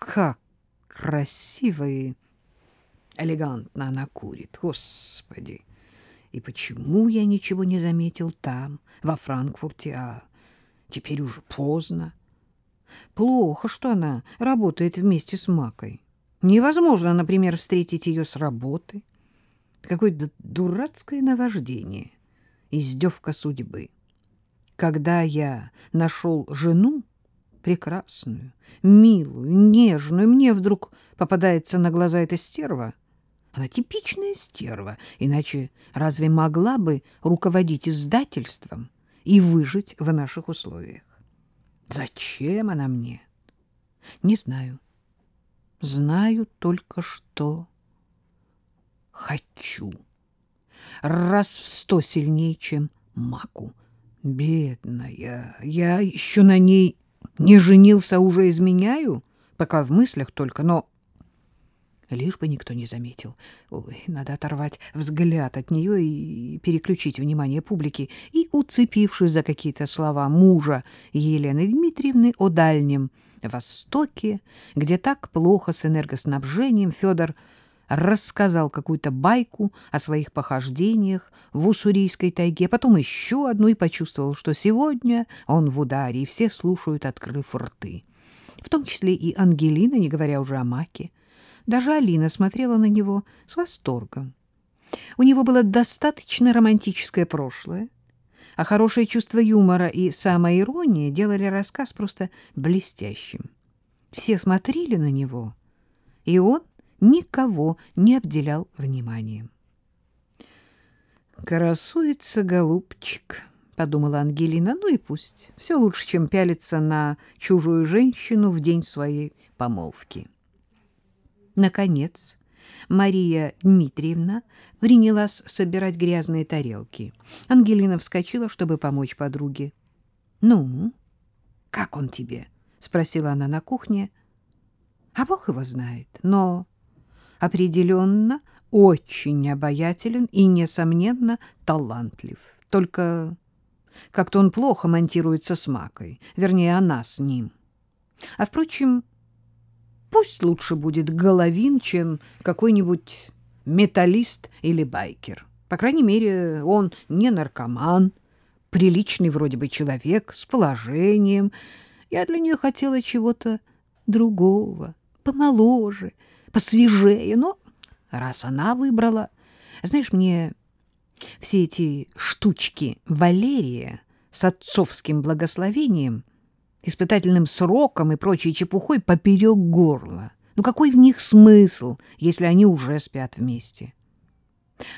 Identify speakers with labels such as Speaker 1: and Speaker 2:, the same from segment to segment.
Speaker 1: как красиво и элегантно она курит, господи! И почему я ничего не заметил там, во Франкфурте, а теперь уже поздно? Плохо, что она работает вместе с Макой. Невозможно, например, встретить ее с работы. Какое-то дурацкое наваждение, издевка судьбы. Когда я нашел жену, прекрасную, милую, нежную, мне вдруг попадается на глаза эта стерва. Она типичная стерва, иначе разве могла бы руководить издательством и выжить в наших условиях? Зачем она мне? Не знаю. Знаю только, что хочу. Раз в сто сильнее, чем маку. Бедная, я еще на ней не женился, уже изменяю, пока в мыслях только, но лишь бы никто не заметил. Ой, надо оторвать взгляд от нее и переключить внимание публики. И, уцепившись за какие-то слова мужа Елены Дмитриевны о Дальнем Востоке, где так плохо с энергоснабжением, Федор рассказал какую-то байку о своих похождениях в уссурийской тайге, потом еще одну и почувствовал, что сегодня он в ударе, и все слушают, открыв рты. В том числе и Ангелина, не говоря уже о Маке. Даже Алина смотрела на него с восторгом. У него было достаточно романтическое прошлое, а хорошее чувство юмора и самоирония делали рассказ просто блестящим. Все смотрели на него, и он никого не обделял вниманием. «Красуется голубчик», — подумала Ангелина, — «ну и пусть. Все лучше, чем пялиться на чужую женщину в день своей помолвки». Наконец, Мария Дмитриевна принялась собирать грязные тарелки. Ангелина вскочила, чтобы помочь подруге. — Ну, как он тебе? — спросила она на кухне. — А Бог его знает, но определенно очень обаятелен и, несомненно, талантлив. Только как-то он плохо монтируется с Макой, вернее, она с ним. А, впрочем, Пусть лучше будет Головин, чем какой-нибудь металлист или байкер. По крайней мере, он не наркоман, приличный вроде бы человек, с положением. Я для нее хотела чего-то другого, помоложе, посвежее. Но раз она выбрала... Знаешь, мне все эти штучки Валерия с отцовским благословением испытательным сроком и прочей чепухой поперек горла. Ну какой в них смысл, если они уже спят вместе?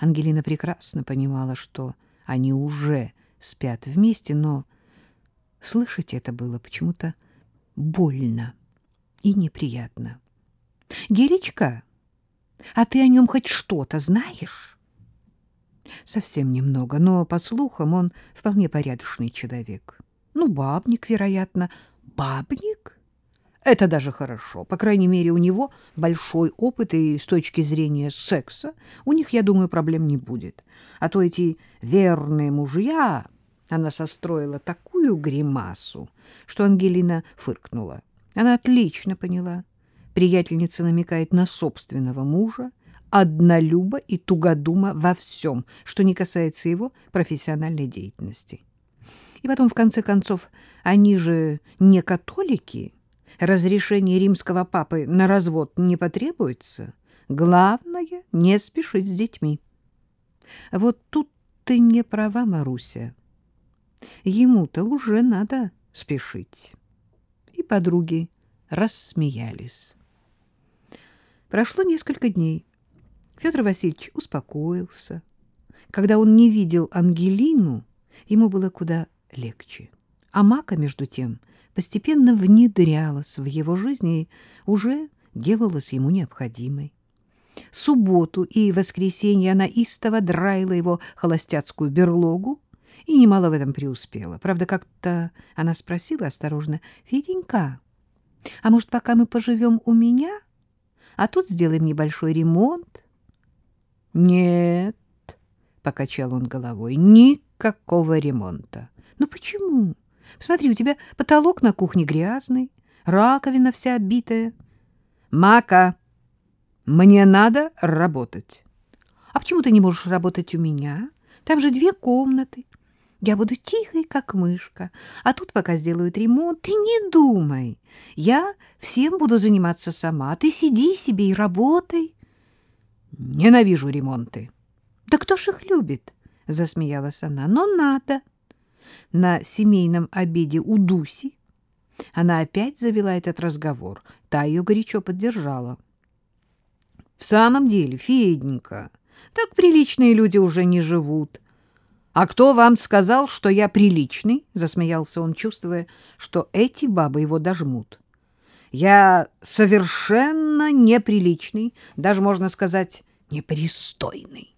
Speaker 1: Ангелина прекрасно понимала, что они уже спят вместе, но слышать это было почему-то больно и неприятно. — Гелечка, а ты о нем хоть что-то знаешь? — Совсем немного, но, по слухам, он вполне порядочный человек. Ну, бабник, вероятно. Бабник? Это даже хорошо. По крайней мере, у него большой опыт, и с точки зрения секса у них, я думаю, проблем не будет. А то эти верные мужья... Она состроила такую гримасу, что Ангелина фыркнула. Она отлично поняла. Приятельница намекает на собственного мужа, однолюба и тугодума во всем, что не касается его профессиональной деятельности. И потом, в конце концов, они же не католики. Разрешение римского папы на развод не потребуется. Главное — не спешить с детьми. Вот тут ты не права, Маруся. Ему-то уже надо спешить. И подруги рассмеялись. Прошло несколько дней. Федор Васильевич успокоился. Когда он не видел Ангелину, ему было куда легче. А Мака, между тем, постепенно внедрялась в его жизнь и уже делалась ему необходимой. Субботу и воскресенье она истово драила его холостяцкую берлогу и немало в этом преуспела. Правда, как-то она спросила осторожно, «Феденька, а может, пока мы поживем у меня, а тут сделаем небольшой ремонт?» «Нет», — покачал он головой, — «никакого ремонта. Ну почему? Смотри, у тебя потолок на кухне грязный, раковина вся оббитая. Мака, мне надо работать.
Speaker 2: А почему ты не можешь работать у меня? Там же две комнаты. Я буду тихой, как мышка. А тут пока сделают ремонт, ты не думай. Я всем буду заниматься сама. Ты сиди себе и работай.
Speaker 1: Ненавижу ремонты.
Speaker 2: Да кто ж их любит? Засмеялась она. Но надо. На семейном обеде у Дуси она опять завела этот разговор. Та ее горячо поддержала.
Speaker 1: В самом деле, Феденька, так приличные люди уже не живут. А кто вам сказал, что я приличный? Засмеялся он, чувствуя, что эти бабы его дожмут. Я совершенно неприличный, даже, можно сказать, непристойный.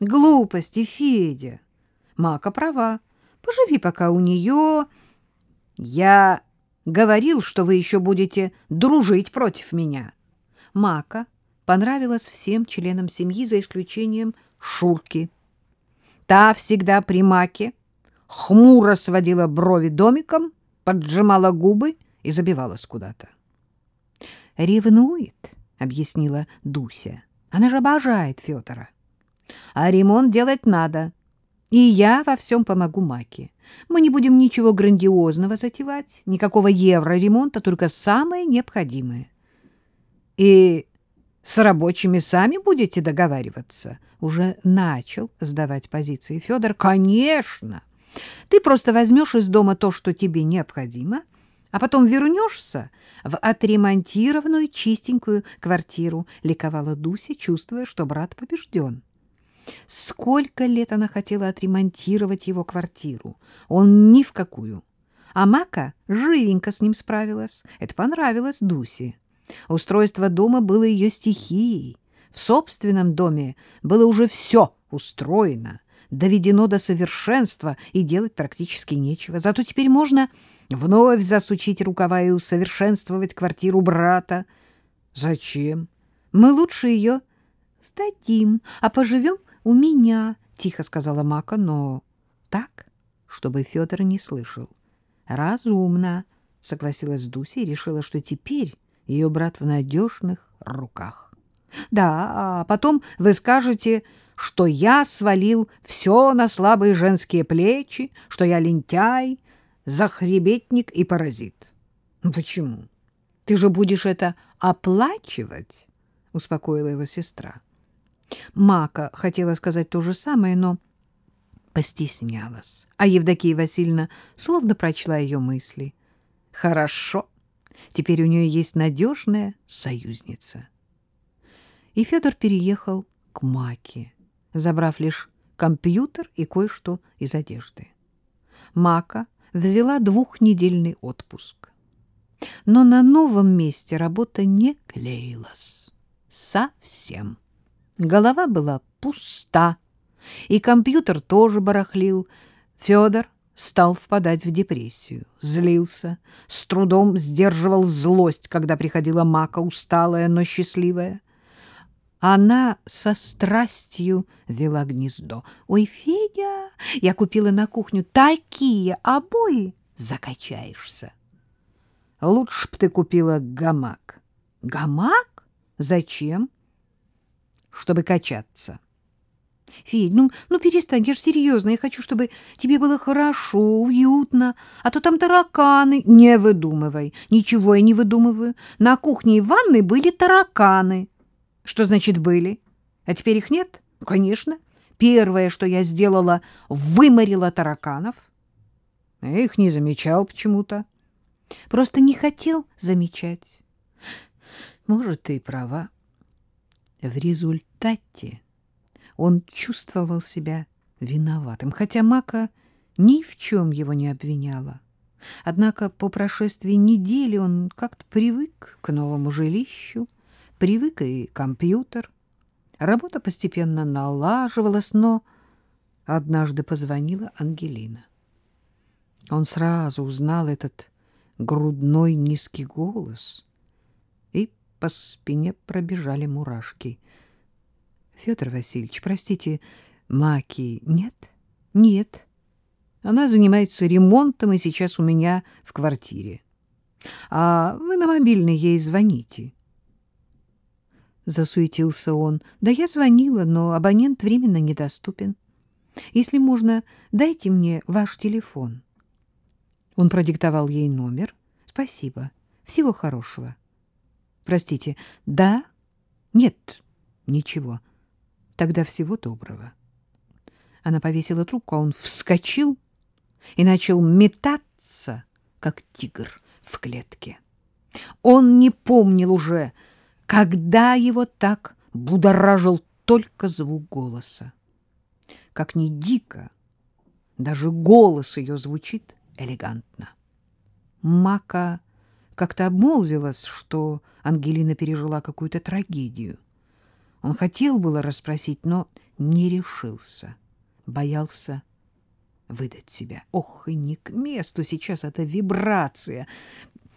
Speaker 2: Глупости, Федя. Мака права. Поживи пока у нее.
Speaker 1: Я говорил, что вы еще будете дружить против меня.
Speaker 2: Мака понравилась всем членам семьи, за исключением Шурки.
Speaker 1: Та всегда при Маке хмуро сводила брови домиком, поджимала губы и забивалась куда-то.
Speaker 2: «Ревнует», — объяснила Дуся. «Она же обожает Федора. А ремонт делать надо, и я во всем помогу Маке. Мы не будем ничего грандиозного затевать, никакого евроремонта, только самое необходимое».
Speaker 1: «И с рабочими сами будете договариваться?
Speaker 2: Уже начал сдавать позиции Федор. Конечно. Ты просто возьмешь из дома то, что тебе необходимо, а потом вернешься в отремонтированную чистенькую квартиру, ликовала Дуся, чувствуя, что брат побежден. Сколько лет она хотела отремонтировать его квартиру. Он ни в какую. А Мака живенько с ним справилась. Это понравилось Дусе. Устройство дома было ее стихией. В собственном доме было уже все устроено, доведено до совершенства, и делать практически нечего. Зато теперь можно вновь засучить рукава и усовершенствовать квартиру брата.
Speaker 1: Зачем?
Speaker 2: Мы лучше ее сдадим, а поживем у меня, — тихо сказала Мака, но так, чтобы Федор не слышал. Разумно, — согласилась Дуся и решила, что теперь ее брат в надежных руках. Да, а потом вы скажете, что я свалил все на слабые женские плечи, что я лентяй, захребетник и паразит.
Speaker 1: Ну, почему?
Speaker 2: Ты же будешь это оплачивать, успокоила его сестра. Мака хотела сказать то же самое, но постеснялась. А Евдокия Васильевна словно прочла ее мысли. Хорошо. Теперь у нее есть надежная союзница. И Федор переехал к Маке, забрав лишь компьютер и кое-что из одежды. Мака взяла двухнедельный отпуск. Но на новом месте работа не клеилась. Совсем. Голова была пуста, и компьютер тоже барахлил. Федор стал впадать в депрессию, злился, с трудом сдерживал злость, когда приходила Мака, усталая, но счастливая. Она со страстью вела гнездо. «Ой, Федя, я купила на кухню такие обои, закачаешься!»
Speaker 1: «Лучше б ты купила гамак».
Speaker 2: «Гамак? Зачем?»
Speaker 1: «Чтобы качаться».
Speaker 2: Федь, ну, ну перестань, я же серьезно. Я хочу, чтобы тебе было хорошо, уютно. А то там тараканы. Не выдумывай. Ничего я не выдумываю. На кухне и ванной были тараканы. Что значит были? А теперь их нет? Конечно. Первое, что я сделала, выморила тараканов.
Speaker 1: Я их не замечал почему-то.
Speaker 2: Просто не хотел замечать.
Speaker 1: Может, ты и права.
Speaker 2: В результате он чувствовал себя виноватым, хотя Мака ни в чем его не обвиняла. Однако по прошествии недели он как-то привык к новому жилищу, привык и компьютер. Работа постепенно налаживалась, но однажды позвонила Ангелина. Он сразу узнал этот грудной низкий голос, и по спине пробежали мурашки — Федор Васильевич, простите, Маки нет? Нет. Она занимается ремонтом и сейчас у меня в квартире. А вы на мобильный ей звоните.
Speaker 1: — засуетился он. — Да я звонила, но абонент временно недоступен. Если можно, дайте мне ваш телефон. Он продиктовал ей номер. — Спасибо. Всего хорошего. — Простите, да? Нет, ничего. Тогда всего доброго. Она повесила трубку, а он вскочил и начал метаться, как тигр в клетке. Он не помнил уже, когда его так будоражил только звук голоса. Как ни дико, даже голос ее звучит элегантно. Мака как-то обмолвилась, что Ангелина пережила какую-то трагедию. Он хотел было расспросить, но не решился, боялся выдать себя. Ох, и не к месту сейчас эта вибрация.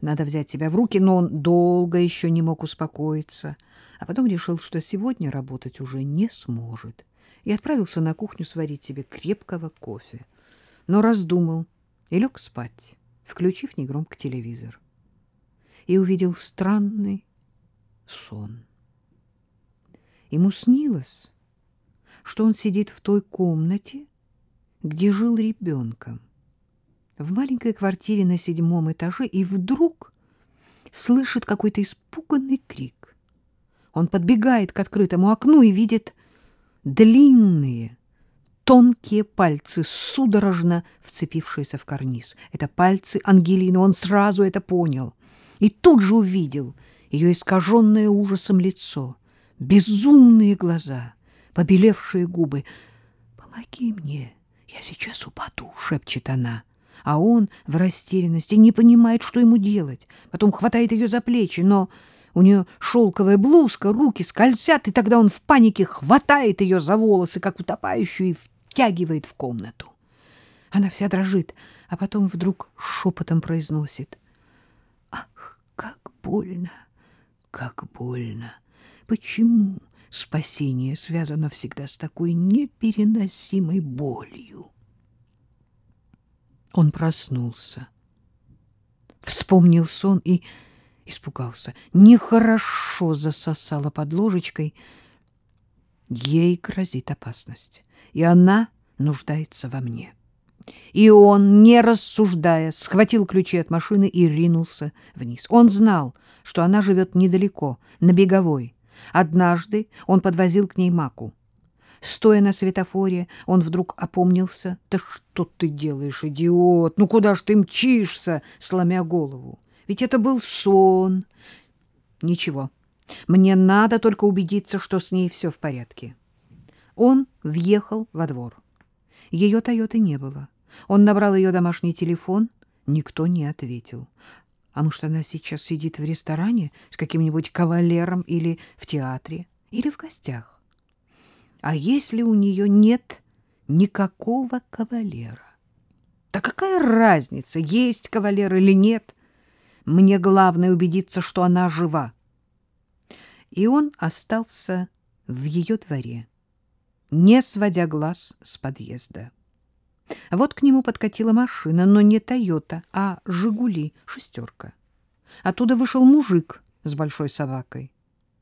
Speaker 1: Надо взять себя в руки, но он долго еще не мог успокоиться, а потом решил, что сегодня работать уже не сможет, и отправился на кухню сварить себе крепкого кофе. Но раздумал и лег спать, включив негромко телевизор. И увидел странный сон. Ему снилось, что он сидит в той комнате, где жил ребенком в маленькой квартире на седьмом этаже и вдруг слышит какой-то испуганный крик. Он подбегает к открытому окну и видит длинные, тонкие пальцы, судорожно вцепившиеся в карниз. Это пальцы Ангелины, он сразу это понял. И тут же увидел ее искаженное ужасом лицо, безумные глаза, побелевшие губы. «Помоги мне, я сейчас упаду», — шепчет она а он в растерянности не понимает, что ему делать. Потом хватает ее за плечи, но у нее шелковая блузка, руки скользят, и тогда он в панике хватает ее за волосы, как утопающую, и втягивает в комнату. Она вся дрожит, а потом вдруг шепотом произносит. «Ах, как больно, как больно! Почему спасение связано всегда с такой непереносимой болью?» Он проснулся, вспомнил сон и испугался. Нехорошо засосала под ложечкой. Ей грозит опасность, и она нуждается во мне. И он, не рассуждая, схватил ключи от машины и ринулся вниз. Он знал, что она живет недалеко, на Беговой. Однажды он подвозил к ней Маку. Стоя на светофоре, он вдруг опомнился. «Да что ты делаешь, идиот? Ну куда ж ты мчишься?» сломя голову. «Ведь это был сон». «Ничего, мне надо только убедиться, что с ней все в порядке». Он въехал во двор. Ее «Тойоты» не было. Он набрал ее домашний телефон. Никто не ответил. А может, она сейчас сидит в ресторане с каким-нибудь кавалером или в театре, или в гостях? А если у нее нет никакого кавалера? Да какая разница, есть кавалер или нет? Мне главное убедиться, что она жива. И он остался в ее дворе, не сводя глаз с подъезда. Вот к нему подкатила машина, но не «Тойота», а «Жигули», шестерка. Оттуда вышел мужик с большой собакой.